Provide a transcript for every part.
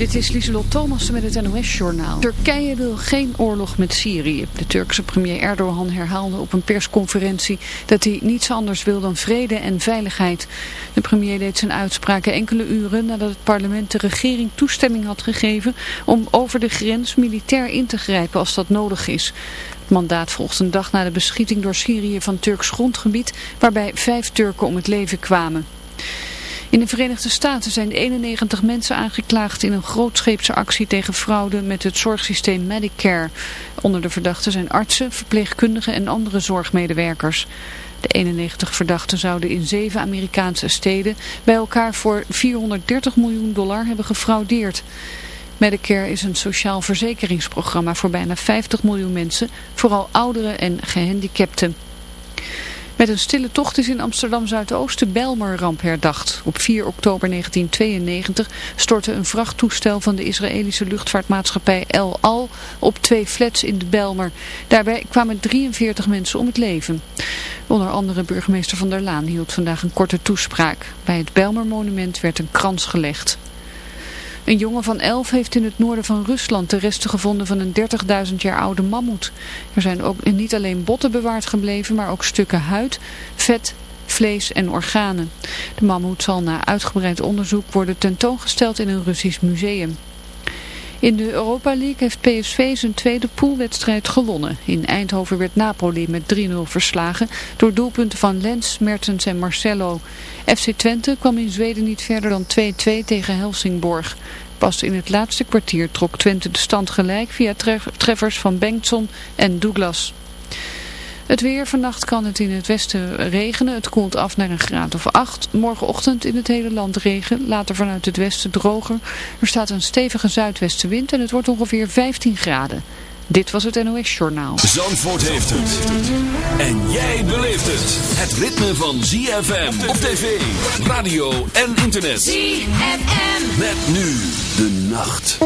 Dit is Lieselot Thomas met het NOS-journaal. Turkije wil geen oorlog met Syrië. De Turkse premier Erdogan herhaalde op een persconferentie dat hij niets anders wil dan vrede en veiligheid. De premier deed zijn uitspraken enkele uren nadat het parlement de regering toestemming had gegeven om over de grens militair in te grijpen als dat nodig is. Het mandaat volgt een dag na de beschieting door Syrië van Turks grondgebied waarbij vijf Turken om het leven kwamen. In de Verenigde Staten zijn 91 mensen aangeklaagd in een grootscheepse actie tegen fraude met het zorgsysteem Medicare. Onder de verdachten zijn artsen, verpleegkundigen en andere zorgmedewerkers. De 91 verdachten zouden in zeven Amerikaanse steden bij elkaar voor 430 miljoen dollar hebben gefraudeerd. Medicare is een sociaal verzekeringsprogramma voor bijna 50 miljoen mensen, vooral ouderen en gehandicapten. Met een stille tocht is in Amsterdam-Zuidoost de Belmer-ramp herdacht. Op 4 oktober 1992 stortte een vrachttoestel van de Israëlische luchtvaartmaatschappij El Al op twee flats in de Belmer. Daarbij kwamen 43 mensen om het leven. Onder andere burgemeester Van der Laan hield vandaag een korte toespraak. Bij het Belmer-monument werd een krans gelegd. Een jongen van elf heeft in het noorden van Rusland de resten gevonden van een 30.000 jaar oude mammoet. Er zijn ook niet alleen botten bewaard gebleven, maar ook stukken huid, vet, vlees en organen. De mammoet zal na uitgebreid onderzoek worden tentoongesteld in een Russisch museum. In de Europa League heeft PSV zijn tweede poolwedstrijd gewonnen. In Eindhoven werd Napoli met 3-0 verslagen door doelpunten van Lens, Mertens en Marcelo. FC Twente kwam in Zweden niet verder dan 2-2 tegen Helsingborg. Pas in het laatste kwartier trok Twente de stand gelijk via treffers van Bengtson en Douglas. Het weer, vannacht kan het in het westen regenen. Het koelt af naar een graad of 8. Morgenochtend in het hele land regen. Later vanuit het westen droger. Er staat een stevige zuidwestenwind en het wordt ongeveer 15 graden. Dit was het NOS Journaal. Zandvoort heeft het. En jij beleeft het. Het ritme van ZFM op tv, radio en internet. ZFM. Met nu de nacht.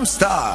Samstag.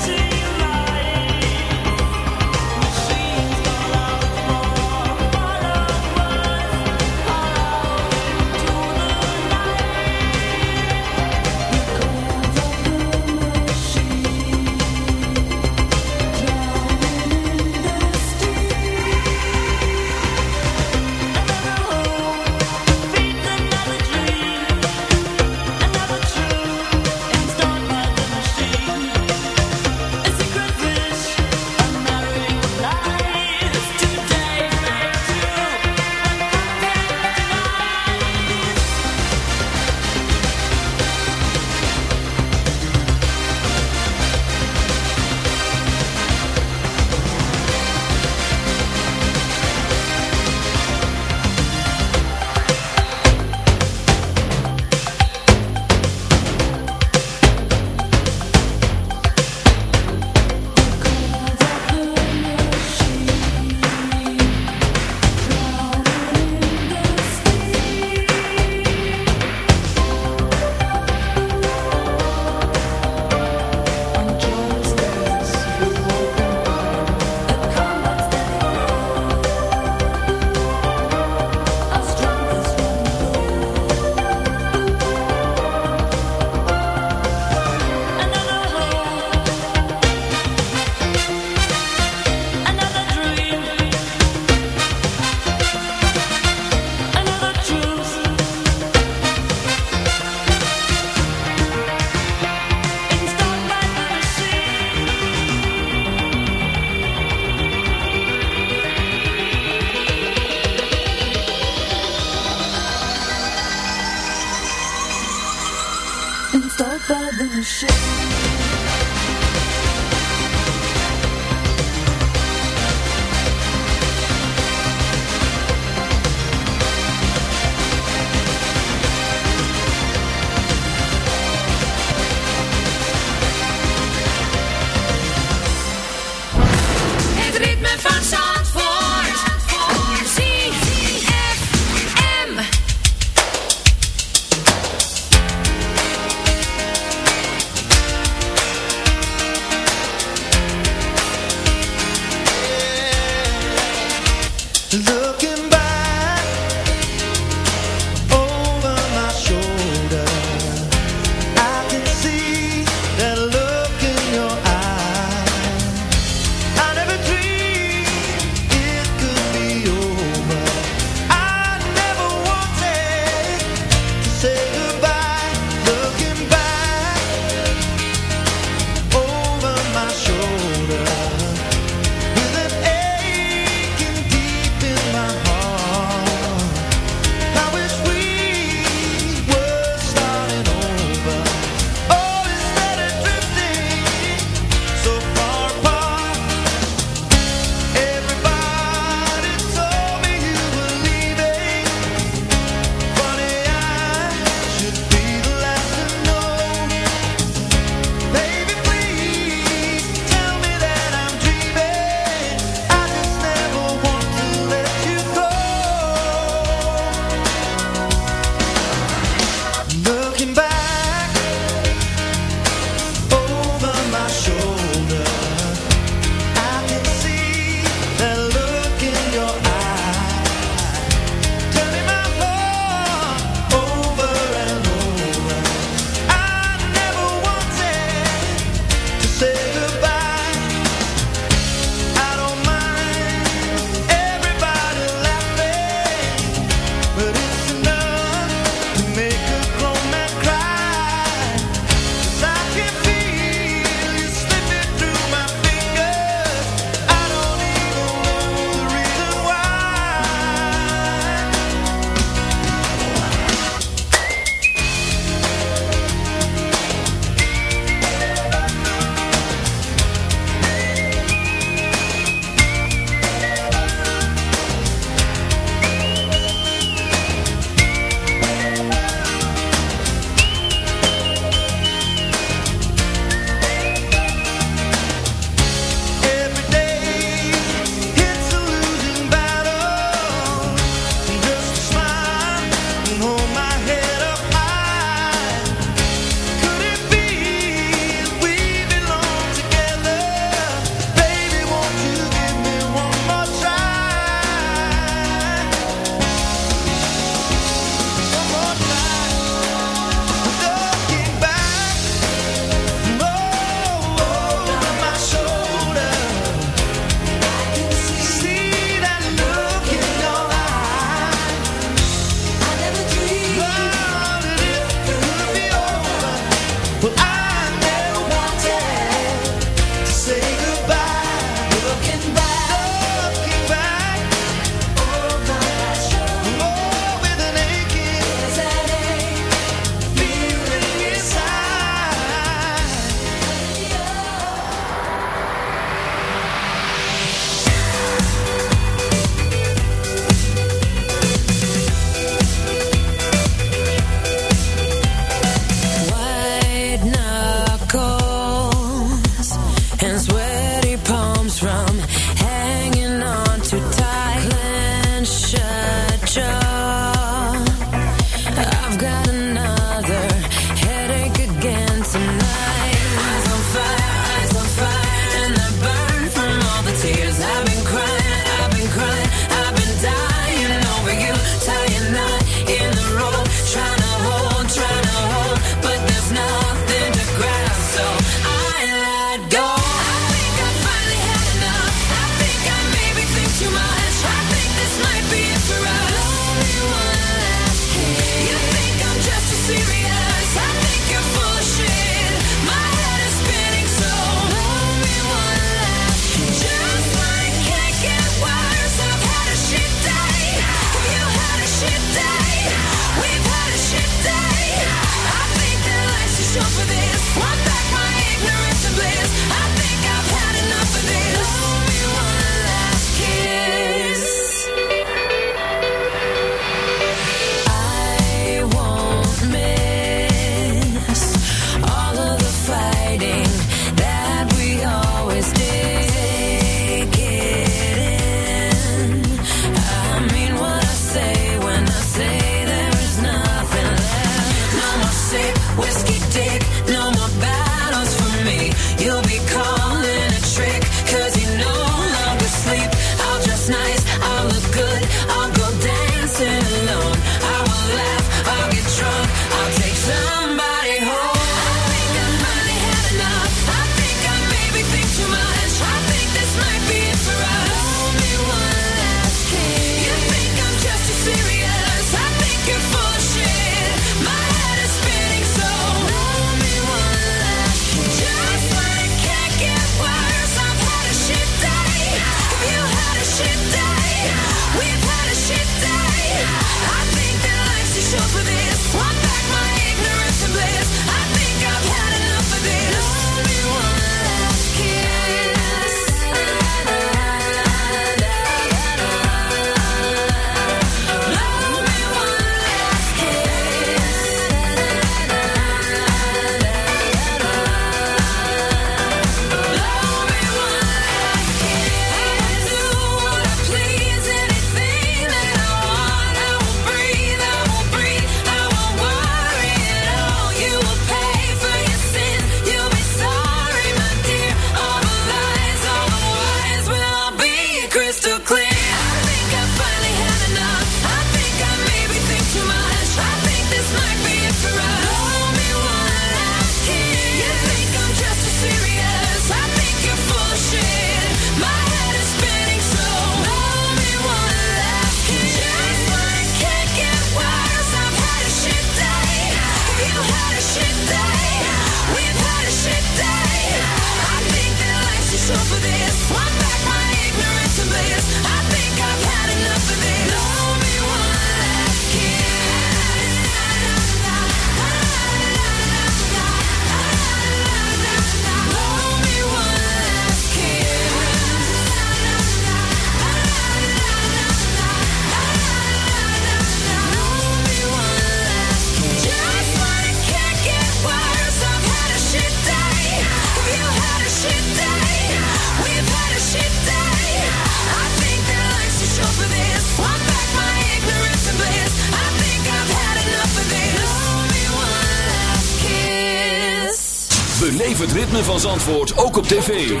Antwoord ook op tv.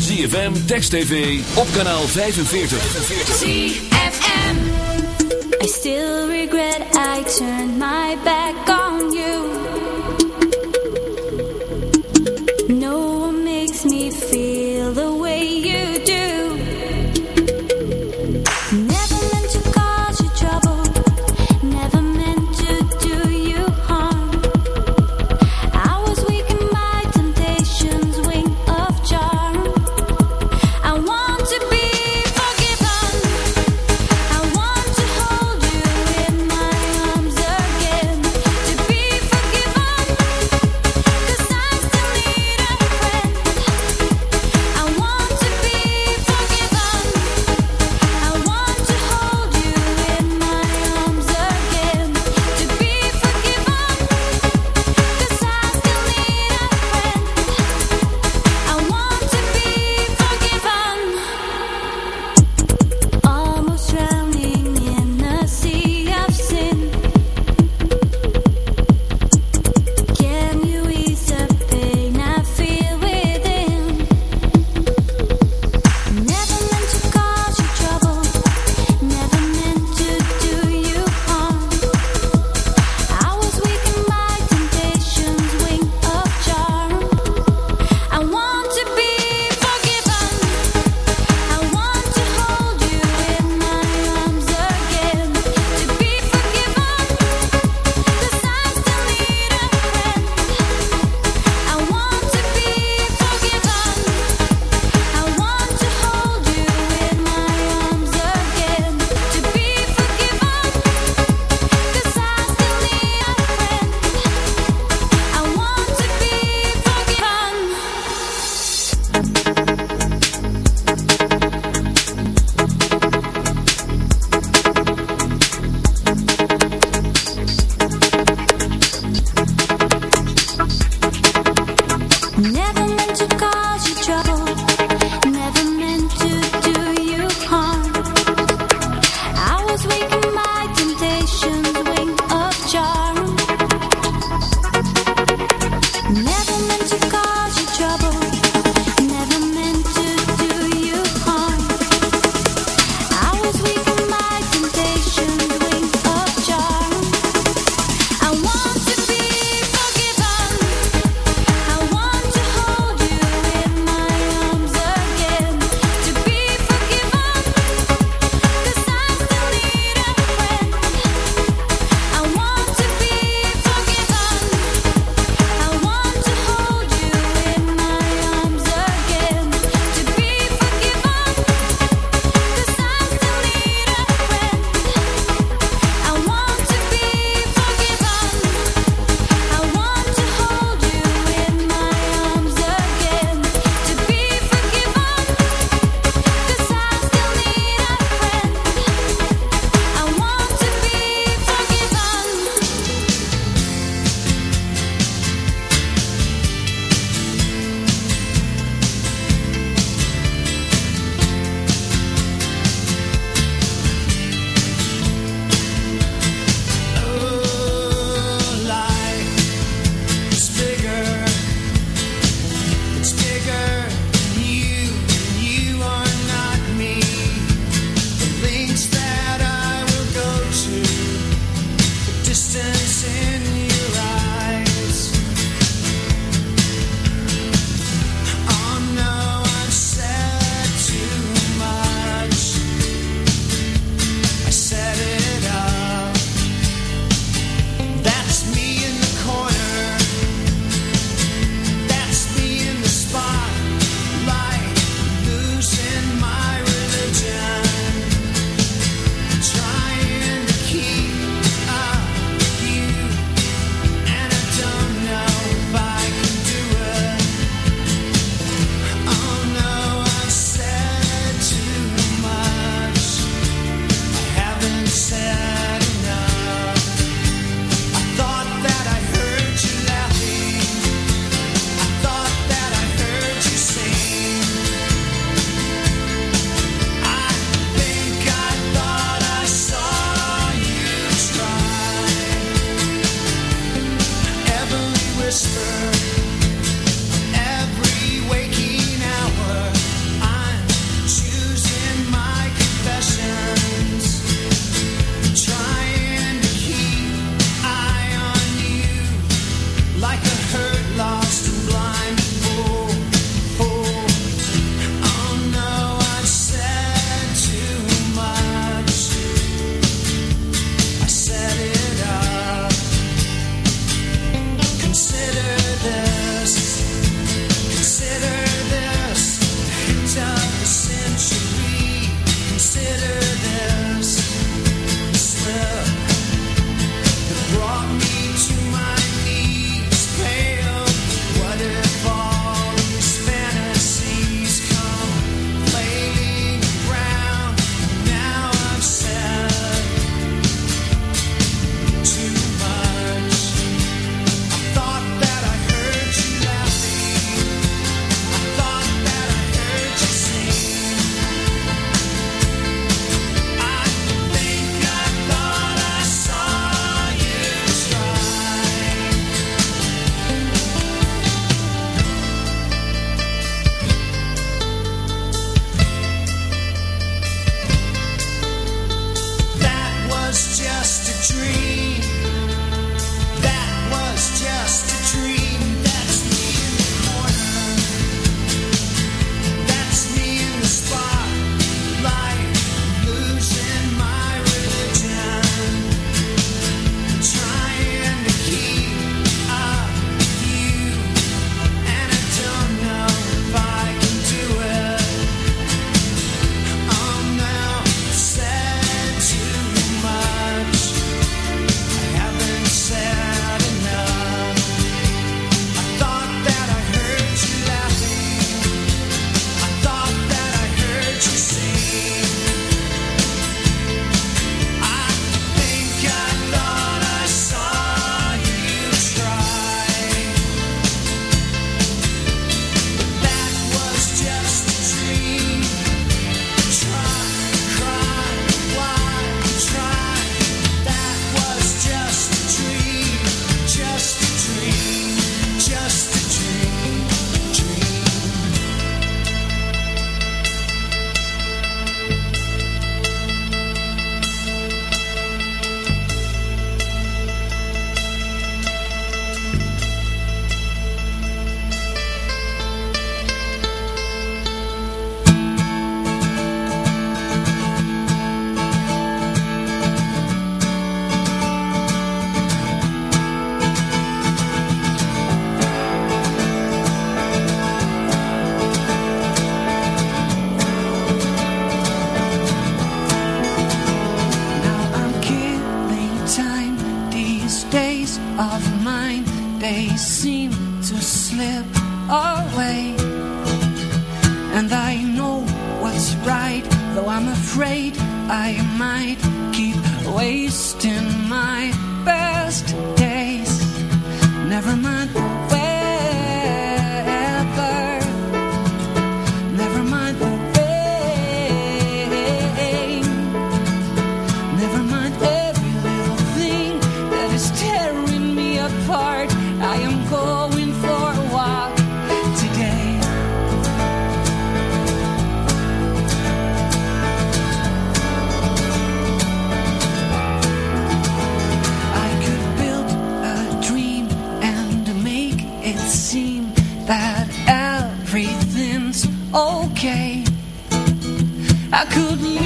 ZFM, Text TV, op kanaal 45. ZFM I still regret I turned my back on I could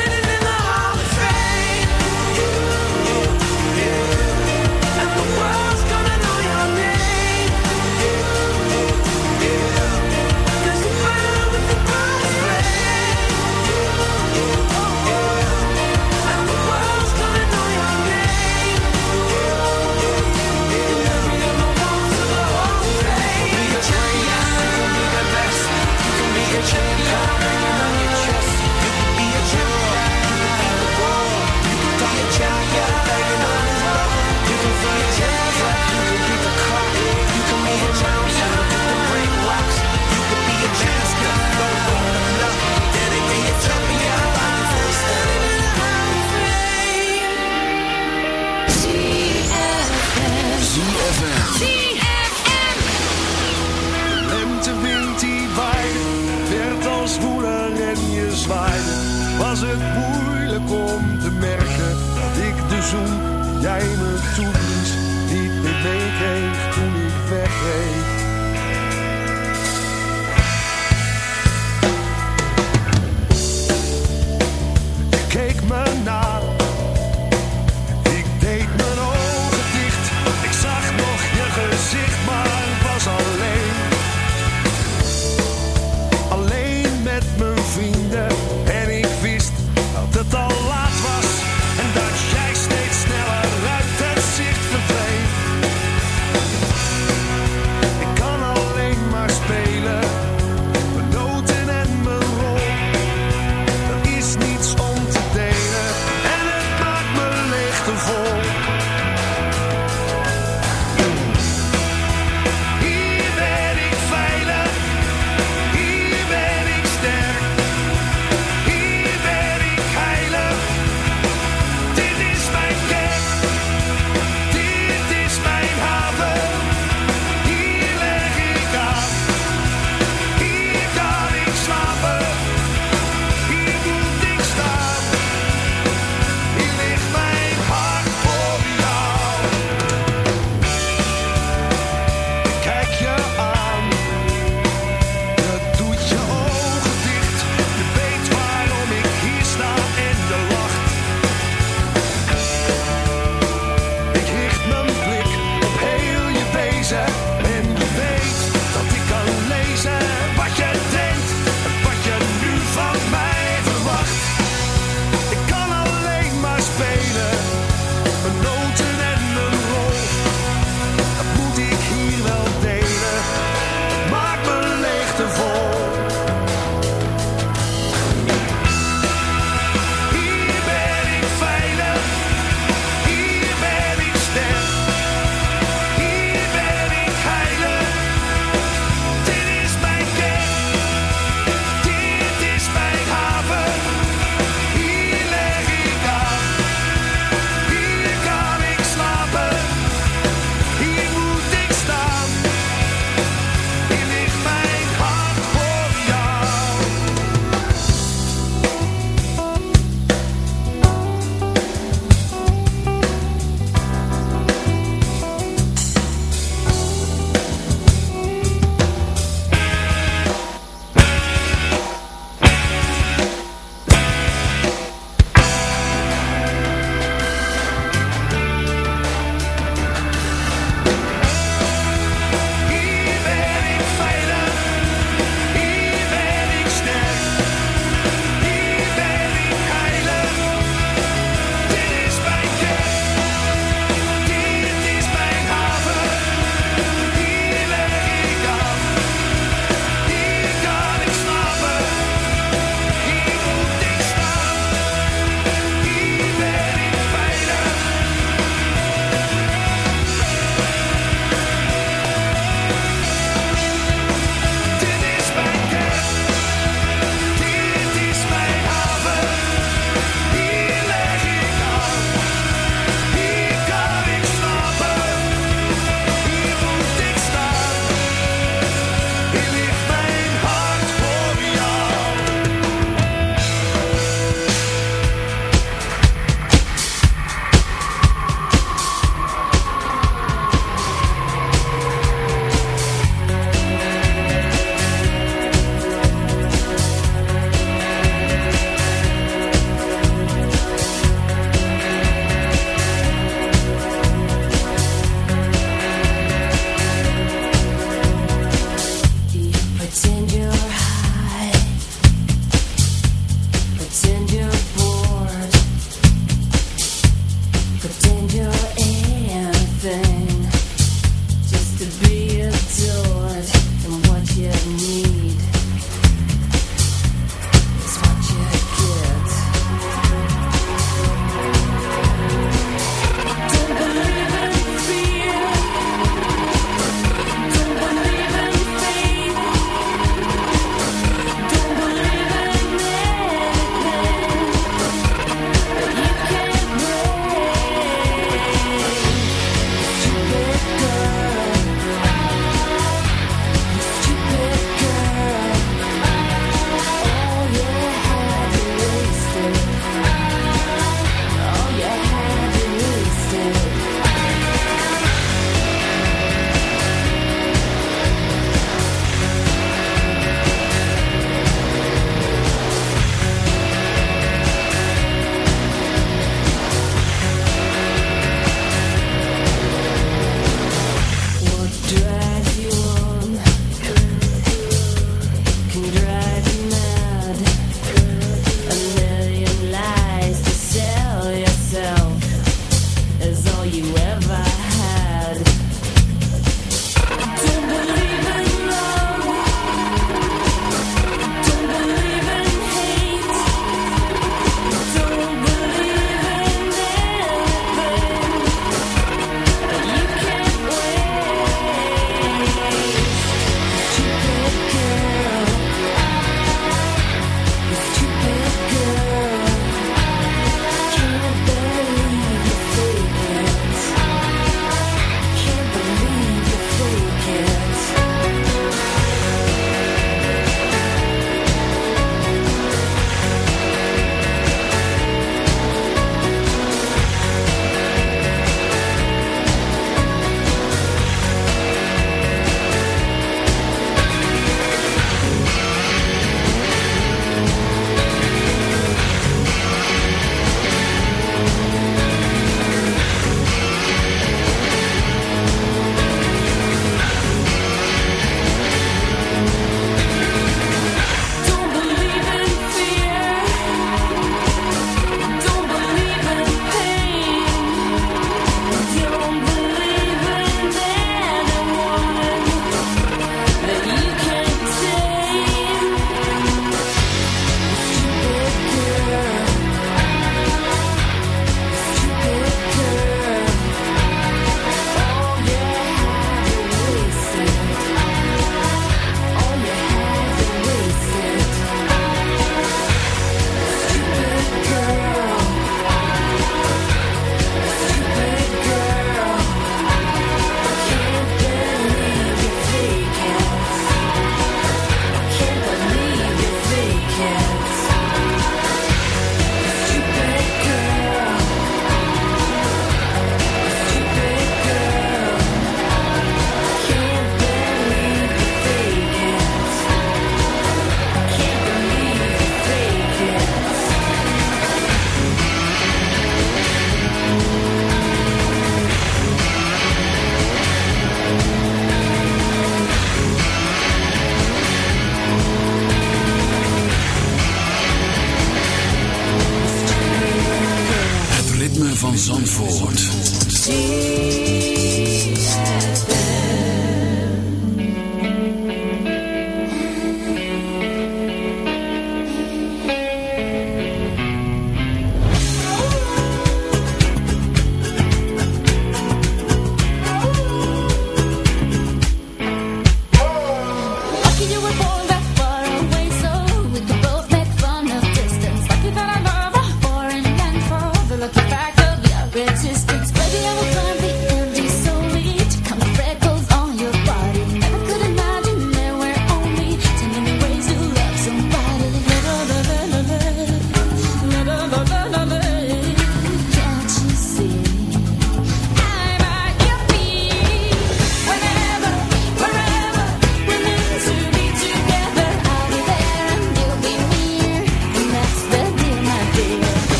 het moeilijk om te merken dat ik de zoen jij me toeblies niet meer meekreeg toen ik wegreed.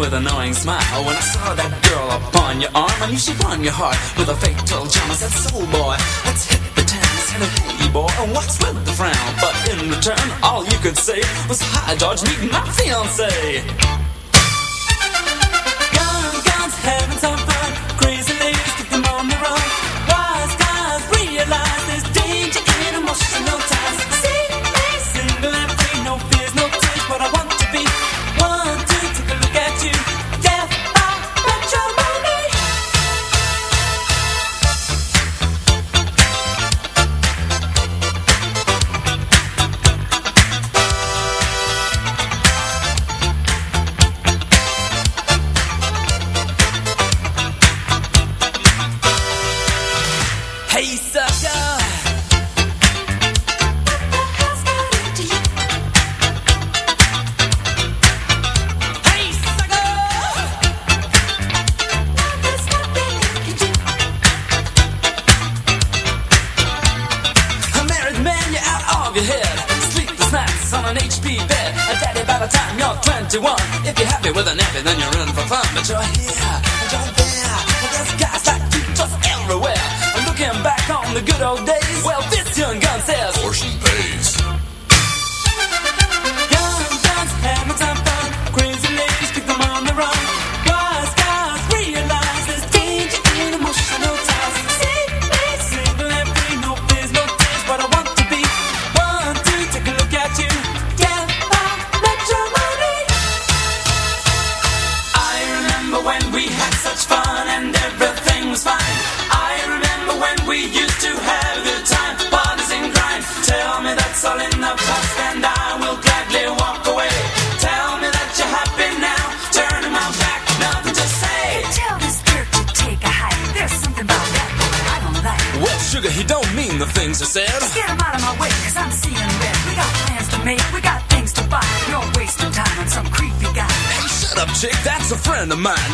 with an annoying smile. When I saw that girl upon your arm I knew she'd run your heart with a fatal charm. I said, soul boy, let's hit the town and a hey boy, and what's with the frown? But in return, all you could say Was, hi George, meet my fiancée